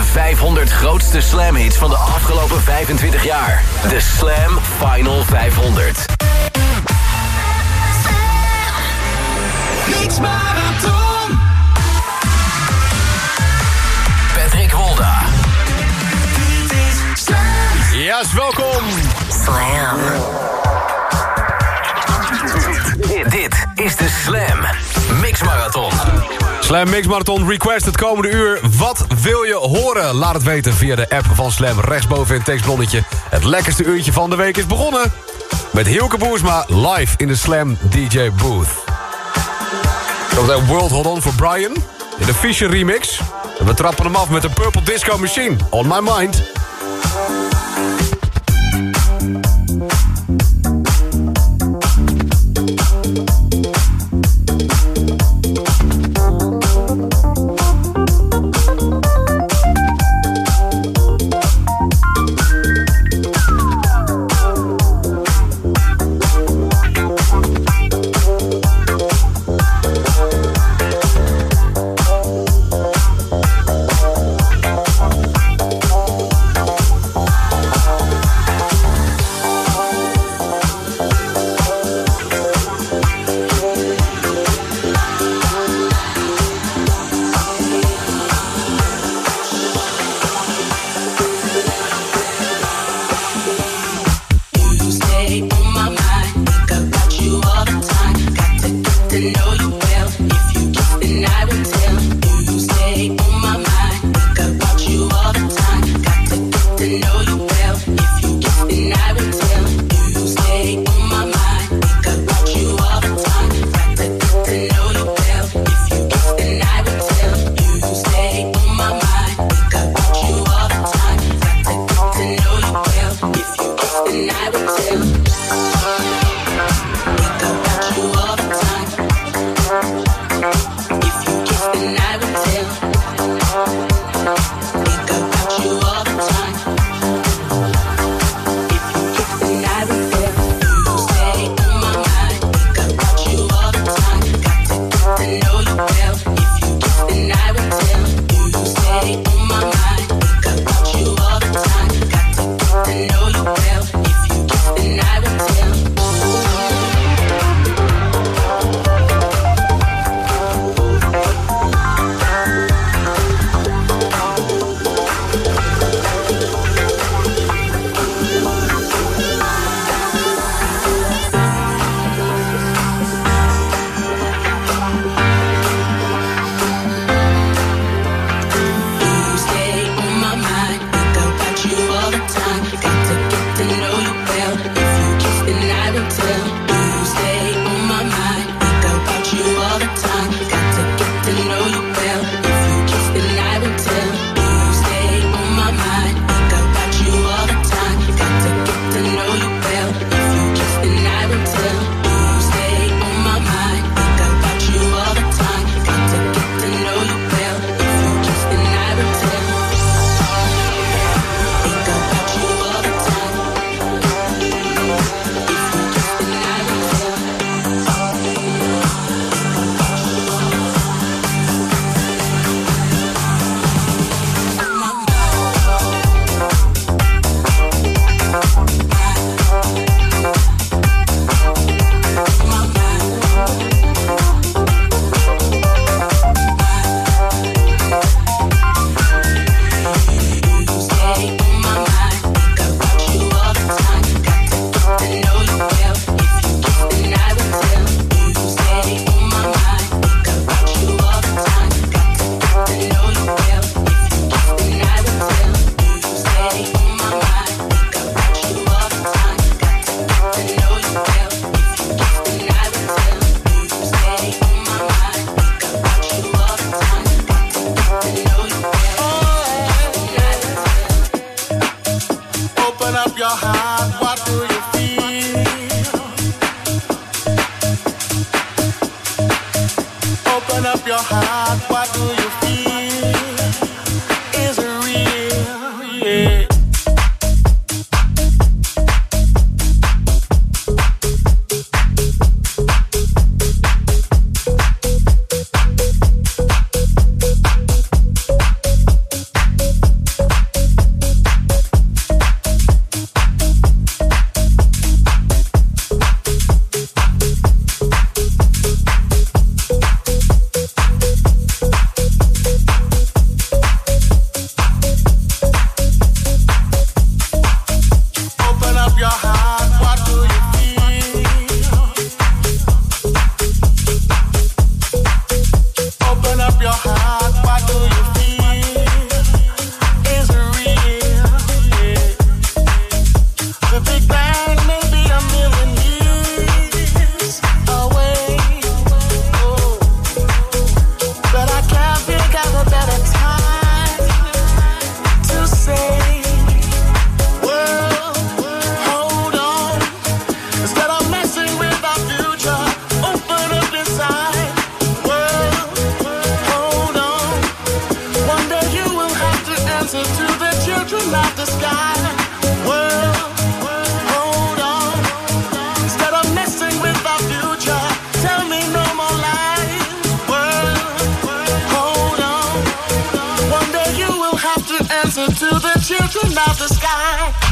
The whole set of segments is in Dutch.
De 500 grootste Slam hits van de afgelopen 25 jaar. De Slam Final 500. Mix Marathon. Patrick Wolda. Yes, welkom. Slam. Dit, dit is de Slam. Slam Mix Marathon Request het komende uur. Wat wil je horen? Laat het weten via de app van Slam. Rechtsboven in het tekstblonnetje. Het lekkerste uurtje van de week is begonnen. Met Hilke Boersma live in de Slam DJ booth. Zometeen World Hold On voor Brian. In de Fisher remix. En we trappen hem af met de Purple Disco Machine. On My Mind. Children of the sky.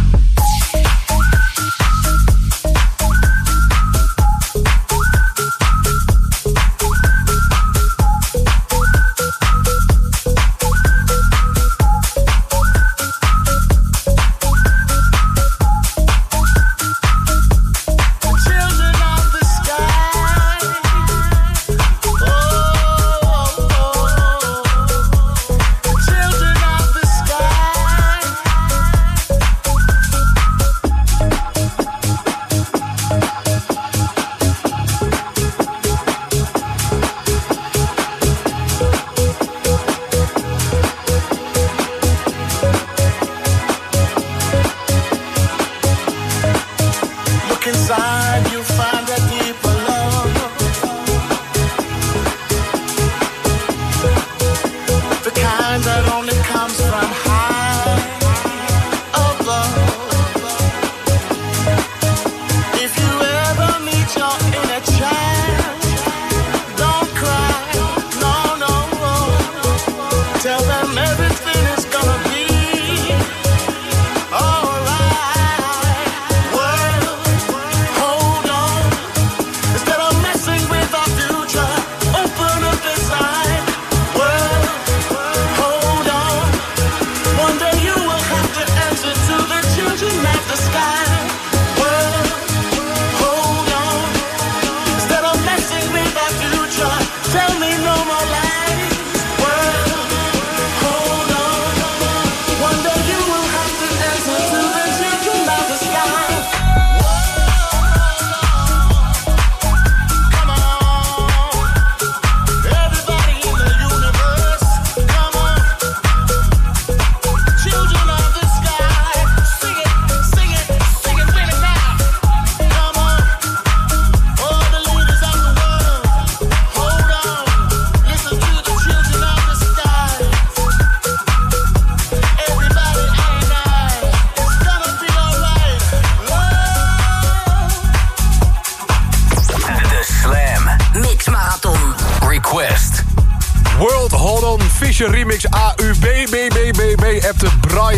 Have to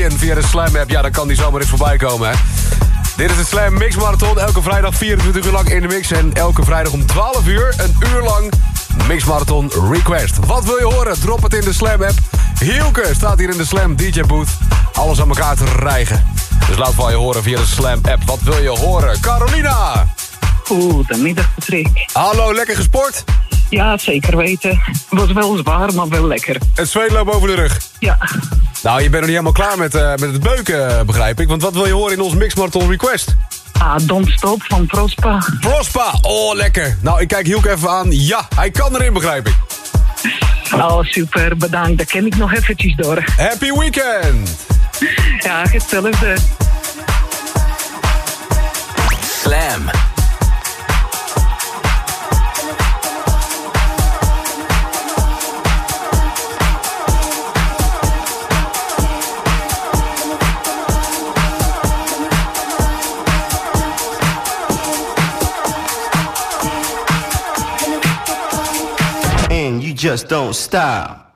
answer to the children of the sky. ja, dan kan die zomaar eens voorbij komen, hè. Dit is de Slam Mix Marathon. Elke vrijdag 24 uur lang in de mix. En elke vrijdag om 12 uur, een uur lang, Mix Marathon Request. Wat wil je horen? Drop het in de Slam app. Hielke staat hier in de Slam DJ booth. Alles aan elkaar te rijgen. Dus laat van je horen via de Slam app. Wat wil je horen? Carolina! Goedemiddag, Patrick. Hallo, lekker gesport? Ja, zeker weten. Was wel zwaar, maar wel lekker. Het zweet loopt over de rug? Ja. Nou, je bent nog niet helemaal klaar met, uh, met het beuken, begrijp ik. Want wat wil je horen in ons Mix Marathon Request? Ah, Don't Stop van Prospa. Prospa, oh lekker. Nou, ik kijk Hielke even aan. Ja, hij kan erin, begrijp ik. Oh, super, bedankt. Dat ken ik nog eventjes door. Happy weekend! Ja, hetzelfde. Slam. Just don't stop.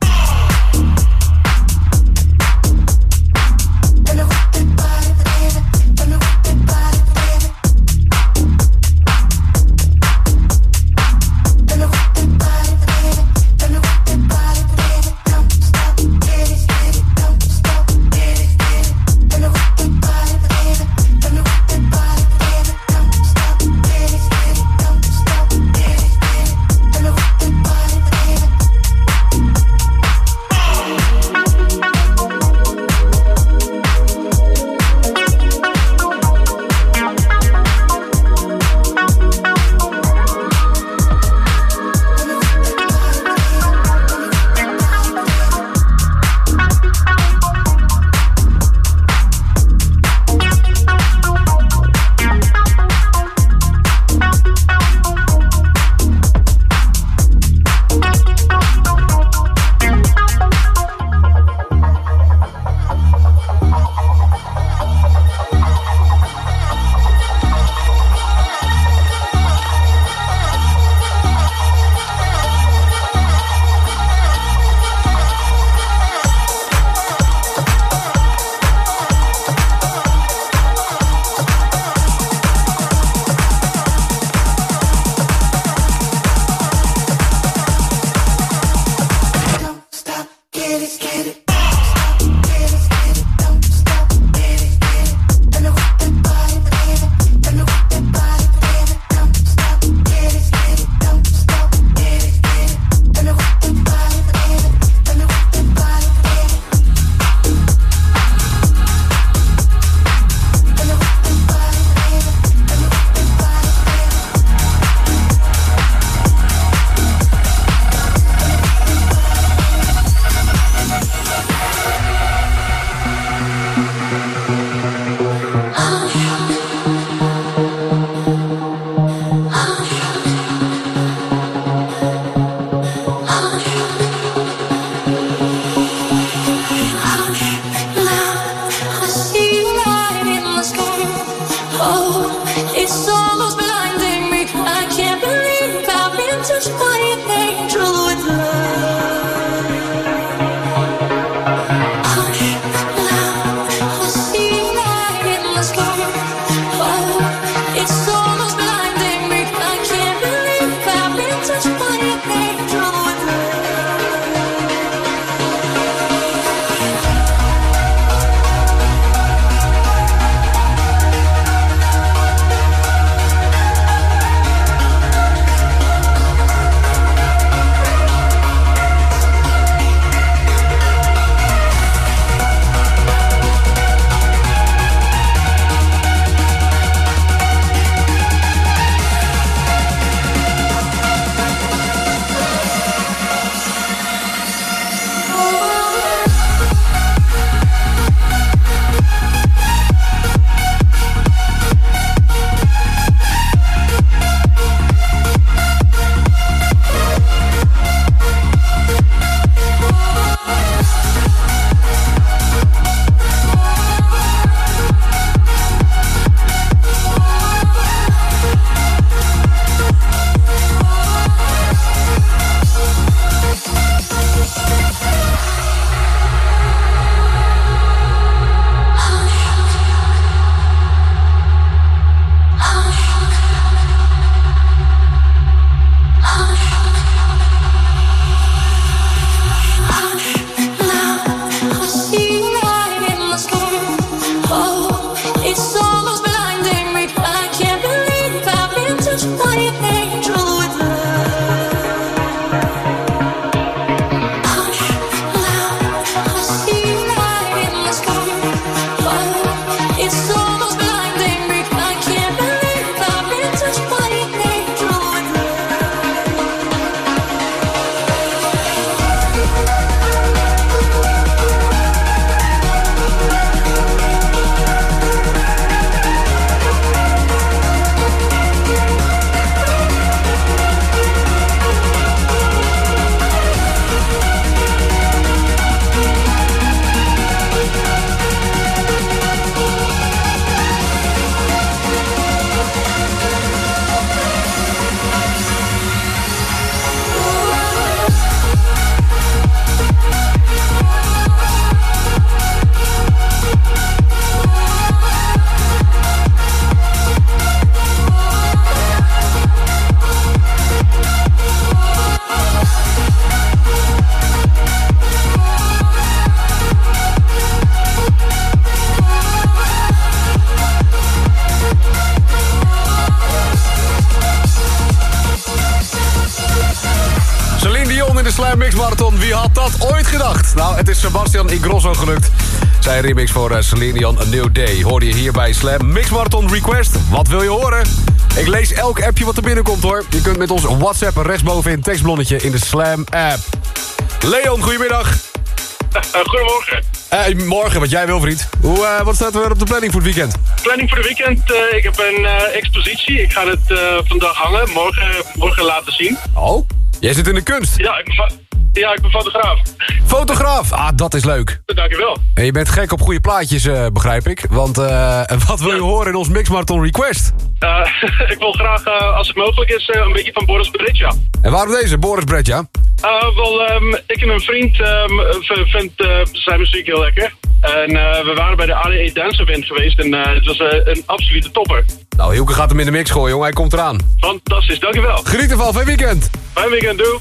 Sebastian Ingrosso gelukt. Zijn remix voor uh, Celine Dion, A New Day. Hoorde je hier bij Slam Mix Marathon Request. Wat wil je horen? Ik lees elk appje wat er binnenkomt hoor. Je kunt met ons WhatsApp rechtsboven in tekstblonnetje in de Slam app. Leon, goedemiddag. Uh, goedemorgen. Uh, morgen, wat jij wil vriend. Hoe, uh, wat staat er op de planning voor het weekend? Planning voor het weekend, ik heb een expositie. Ik ga het vandaag hangen, morgen, morgen laten zien. Oh, jij zit in de kunst? Ja, ik ja, ik ben fotograaf. Fotograaf? Ah, dat is leuk. Dankjewel. En je bent gek op goede plaatjes, uh, begrijp ik. Want uh, wat wil je horen in ons Mix Marathon Request? Uh, ik wil graag, als het mogelijk is, een beetje van Boris Bredja. En waarom deze, Boris Bredja? wel, um, ik en mijn vriend um, vind zijn muziek heel lekker. En we waren bij de ADE Dance Event geweest en het was een absolute topper. Nou, Hielke gaat hem in de mix gooien, jongen. Hij komt eraan. Fantastisch, dankjewel. Geniet ervan, fijn weekend. Fijn weekend, doe.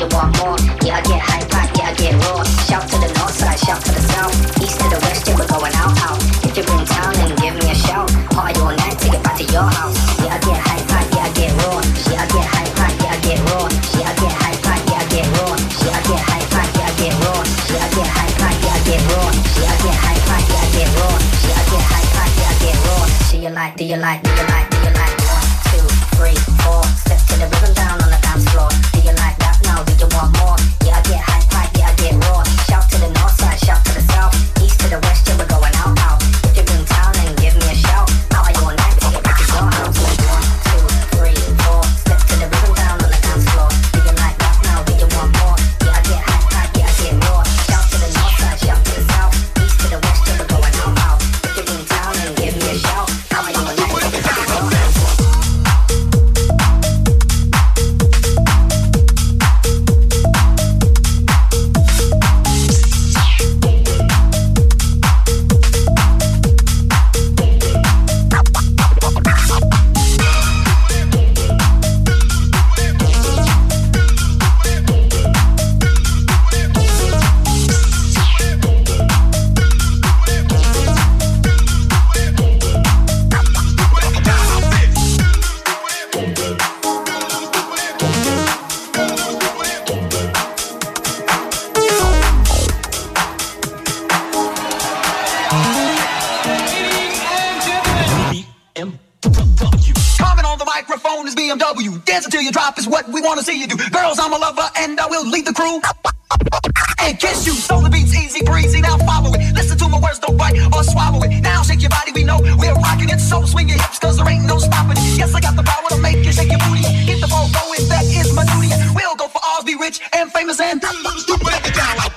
you want more? Yeah, I get hyper, yeah, I get raw. Shout to the north side, shout to the till you drop is what we wanna see you do. Girls, I'm a lover and I will lead the crew. And kiss you, so the beat's easy breezy. Now follow it. Listen to my words, don't bite or swallow it. Now shake your body, we know we're rocking it. So swing your hips, cause there ain't no stopping it. Yes, I got the power to make you shake your booty. Get the ball going, that is my duty. We'll go for all, be rich and famous and stupid at the.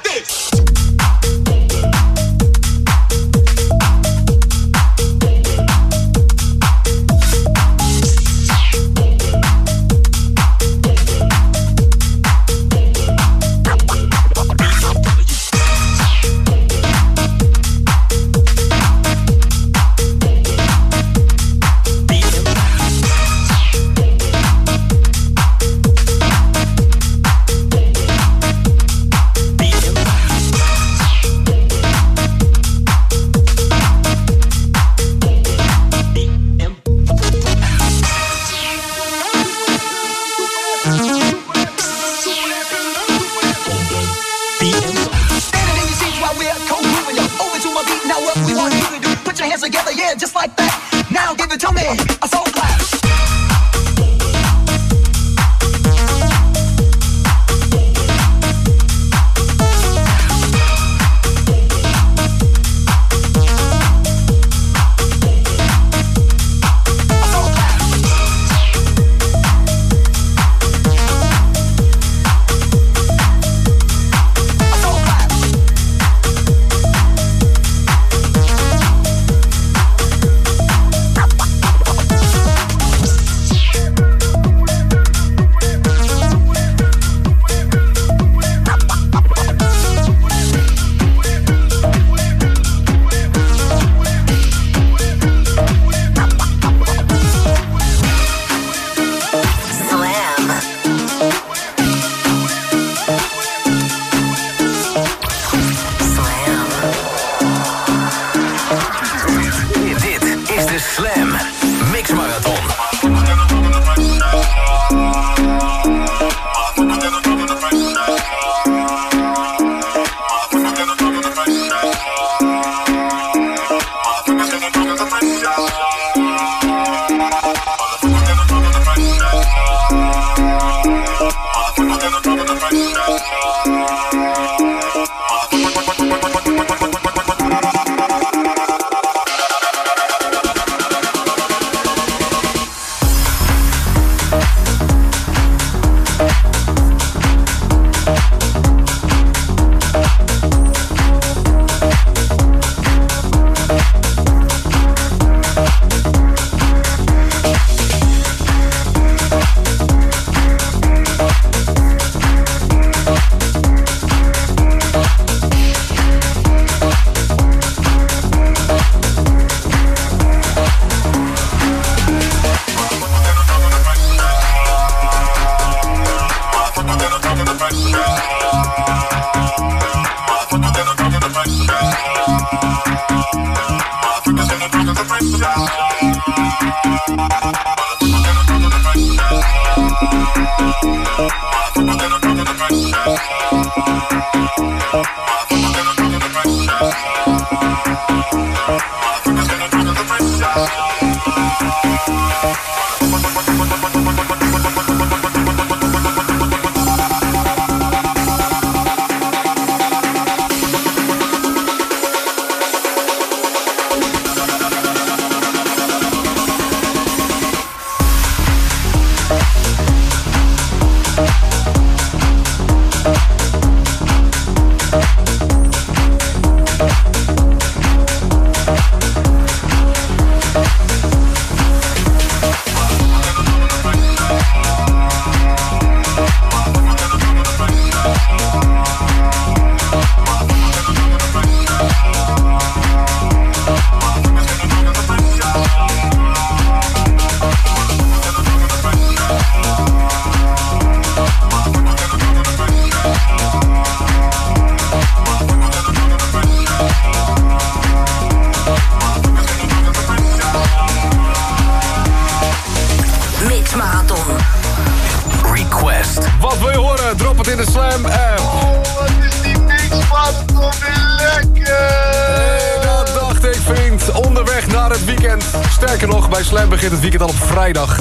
Het weekend al op vrijdag.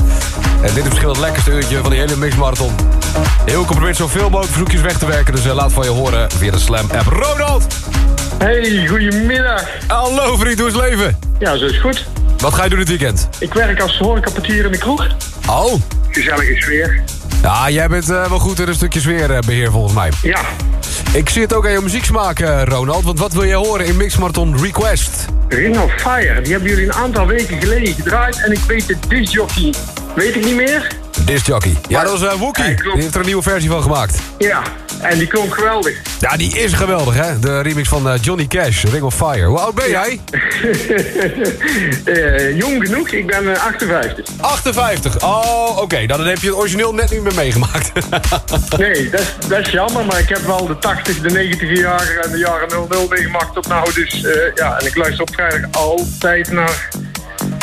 En dit is misschien het lekkerste uurtje van die hele mixmarathon. Hilke probeert zoveel mogelijk verzoekjes weg te werken... dus eh, laat van je horen via de Slam-app. Ronald! Hey, goedemiddag. Hallo vriend, hoe is het leven? Ja, zo is goed. Wat ga je doen dit weekend? Ik werk als horecaportier in de kroeg. Oh, Gezellige sfeer. ja, jij bent eh, wel goed in een stukje sfeerbeheer volgens mij. Ja, Ik zie het ook aan je muzieksmaak, eh, Ronald. Want wat wil jij horen in Mixmarathon Request? Ring of Fire. Die hebben jullie een aantal weken geleden gedraaid. En ik weet de discjockey. Weet ik niet meer? Disc Jockey. Ja, dat was uh, Wookie. Die heeft er een nieuwe versie van gemaakt. Ja, en die klonk geweldig. Ja, die is geweldig, hè? De remix van eh, Johnny Cash, Ring of Fire. Hoe oud ben jij? Eh, jong genoeg, ik ben eh, 58. 58. Oh, oké. Nou, dan heb je het origineel net niet meer meegemaakt. Nee, dat is, dat is jammer, maar ik heb wel de 80, de 90 jaren en de jaren 00 meegemaakt tot nou. Dus ja, en ik luister op vrijdag altijd naar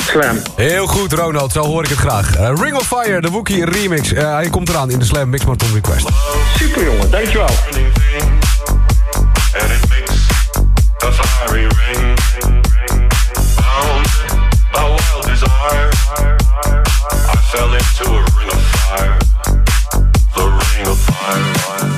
Slam. Heel goed, Ronald. Zo hoor ik het graag. Eh, Ring of Fire, de Wookie remix. Eh, hij komt eraan in de Slam Mix Marathon Request. Super jongen, dankjewel. I fell into a ring of fire. The ring of fire.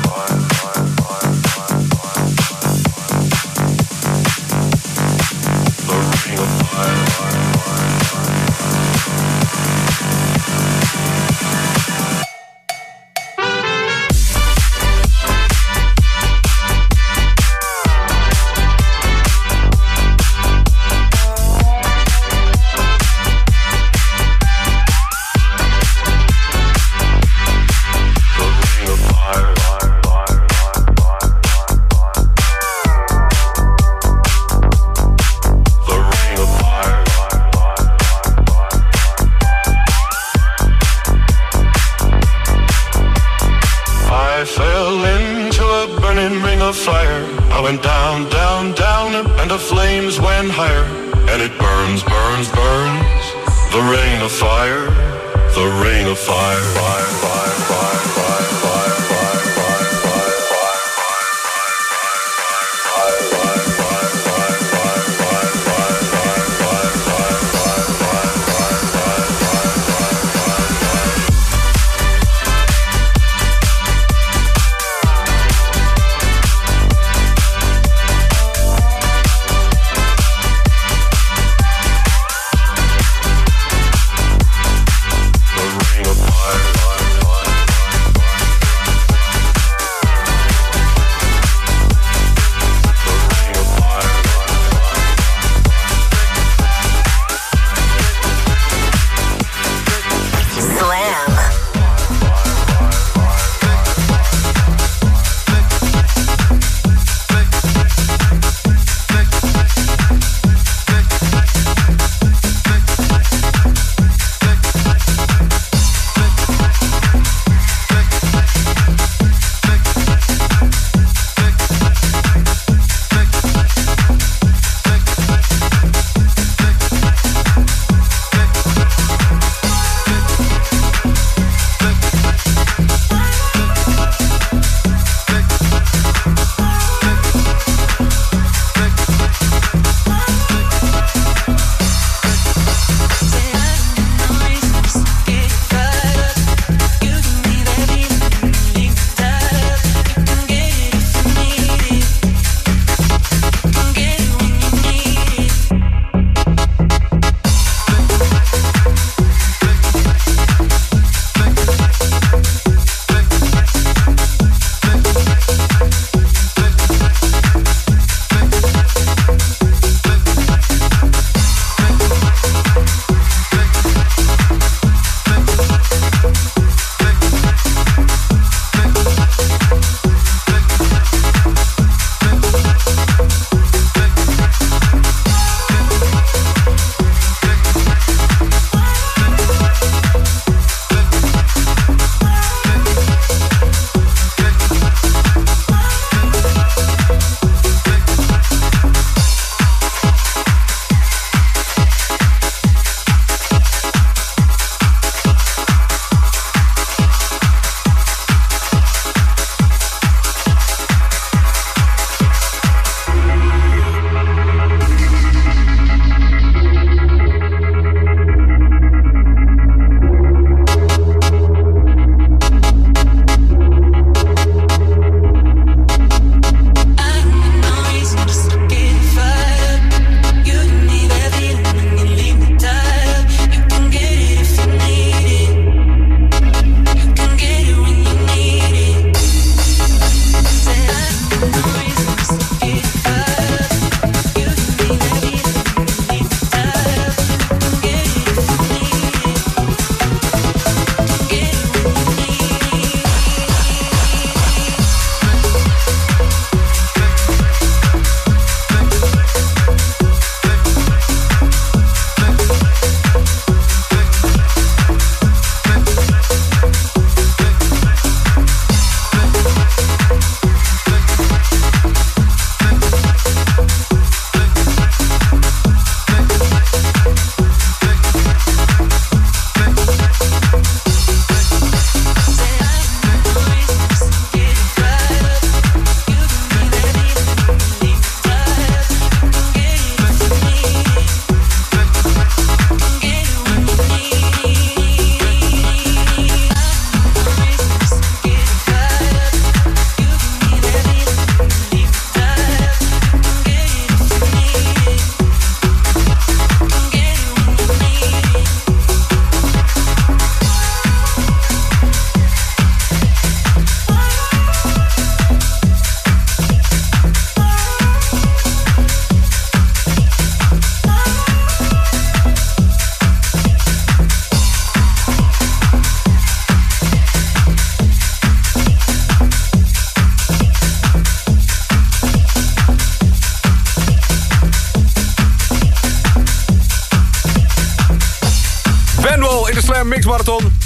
Mixmarathon.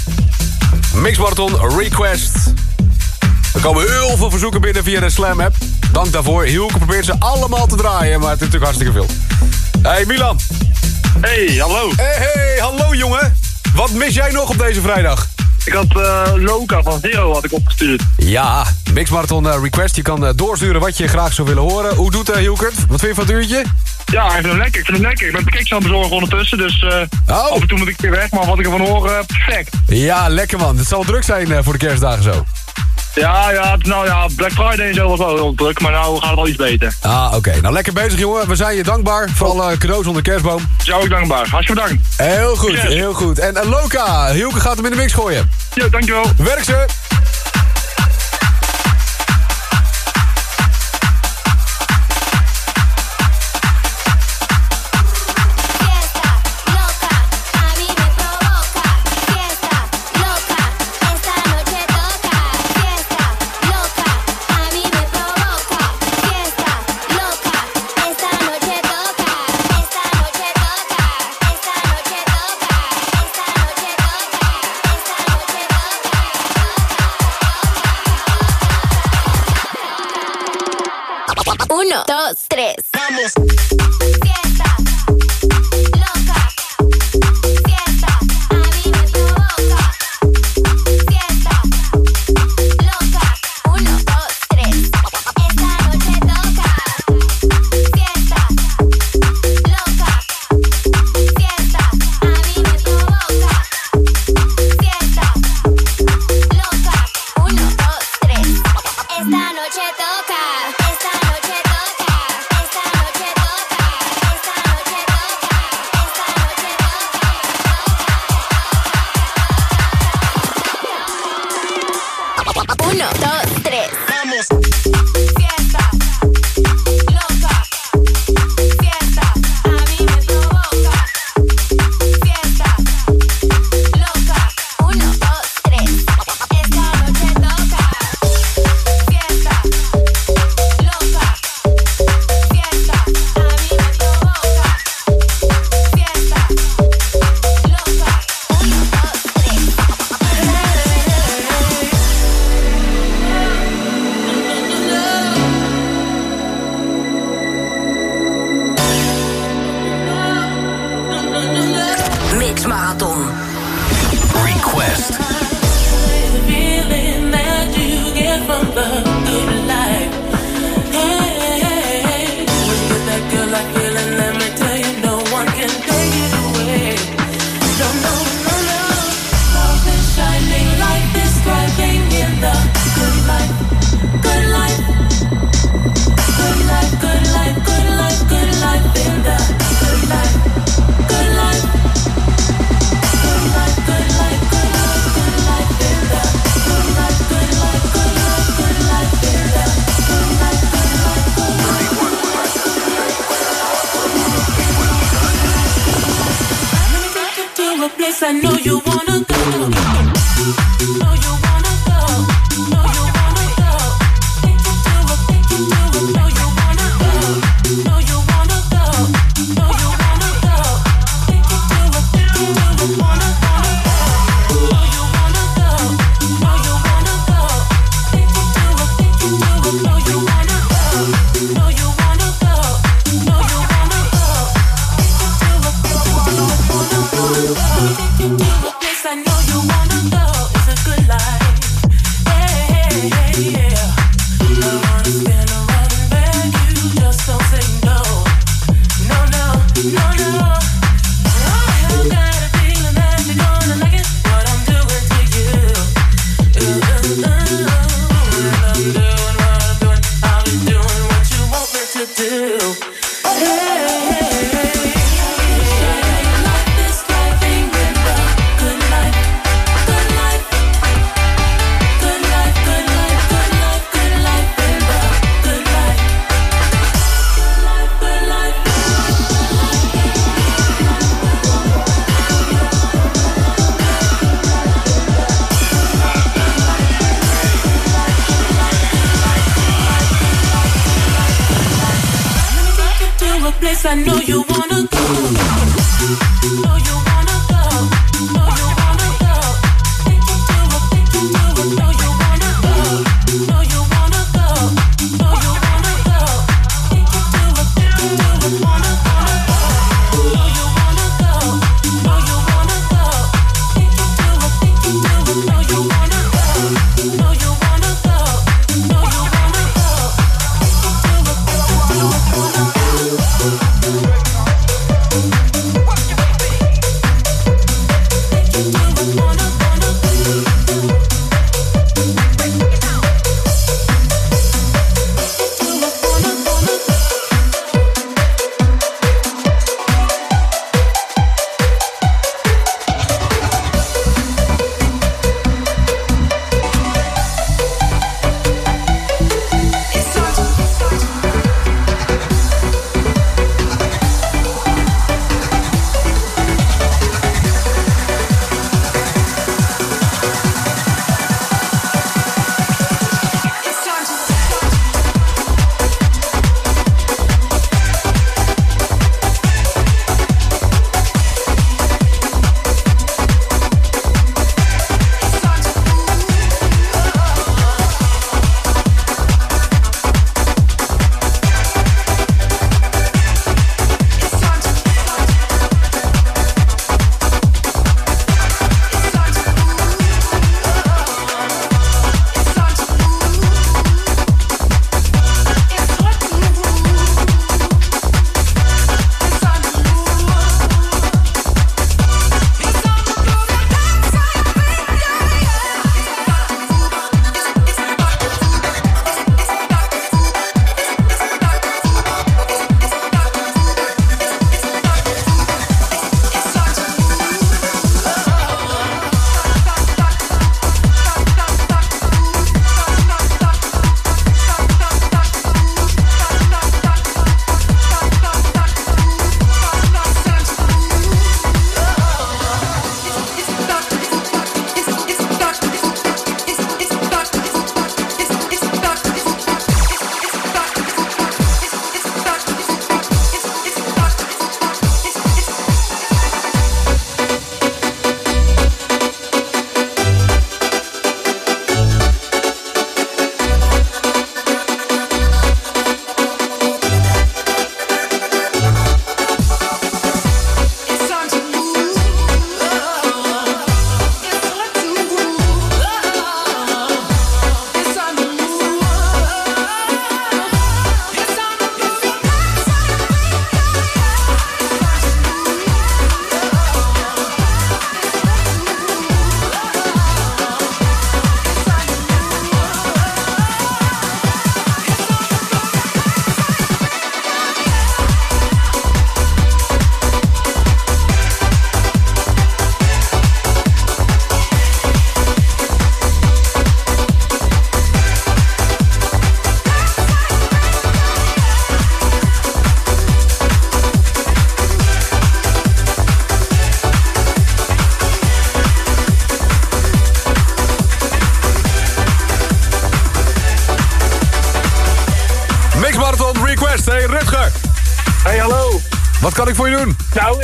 Mixmarathon Request. Er komen heel veel verzoeken binnen via de Slam app. Dank daarvoor. Hielke probeert ze allemaal te draaien, maar het is natuurlijk hartstikke veel. Hey Milan. Hey, hallo. Hey, hey, hallo jongen. Wat mis jij nog op deze vrijdag? Ik had uh, Loka van Zero had ik opgestuurd. Ja, Mixmarathon eh, Request. Je kan eh, doorsturen wat je graag zou willen horen. Hoe doet uh, Hielke? Wat vind je van het uurtje? Ja, ik vind hem lekker. Ik vind hem lekker. Ik ben pakjes aan het bezorgen ondertussen, dus uh, oh. af en toe moet ik weer weg. Maar wat ik ervan hoor, eh, perfect. Ja, lekker man. Het zal druk zijn eh, voor de kerstdagen zo. Ja, ja, nou ja, Black Friday en zo was wel heel druk, maar nou gaat het wel iets beter. Ah, oké. Nou, lekker bezig, jongen. We zijn je dankbaar voor alle cadeaus onder de kerstboom. Jou ook dankbaar. Hartstikke bedankt. Heel goed, heel goed. En Loka, Hielke gaat hem in de mix gooien. Ja, dankjewel. Werk ze. you want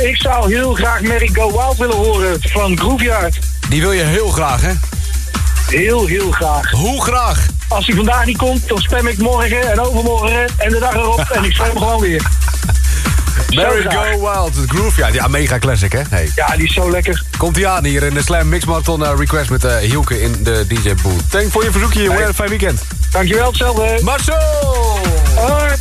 ik zou heel graag Mary Go Wild willen horen van Grooveyard. Die wil je heel graag, hè? Heel, heel graag. Hoe graag? Als hij vandaag niet komt, dan spam ik morgen en overmorgen en de dag erop en ik spam hem gewoon weer. Mary. Go Wild, het Grooveyard. Ja, mega classic, hè? Hey. Ja, die is zo lekker. Komt hij aan hier in de Slam Mix Marathon eh, Request met eh, Hielke in de DJ Booth. Dank voor je verzoekje, jongen. Hey. Een fijn weekend. Dankjewel, hetzelfde. Marcel! Hoi.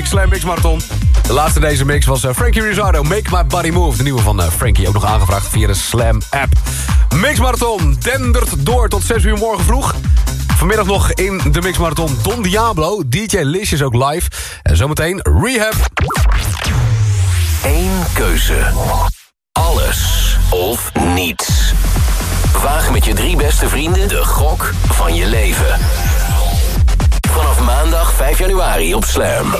Slam Mix Marathon. De laatste deze mix was eh, Frankie Rizzardo, Make My Body Move. De nieuwe van eh, Frankie, ook nog aangevraagd via de Slam app. Mix Marathon dendert door tot 6 uur morgen vroeg. Vanmiddag nog in de Mix Marathon Don Diablo. DJ Lish is ook live. En zometeen Rehab. Eén keuze. Alles of niets. Waag met je drie beste vrienden de gok van je leven. Vanaf maandag 5 januari op Slam.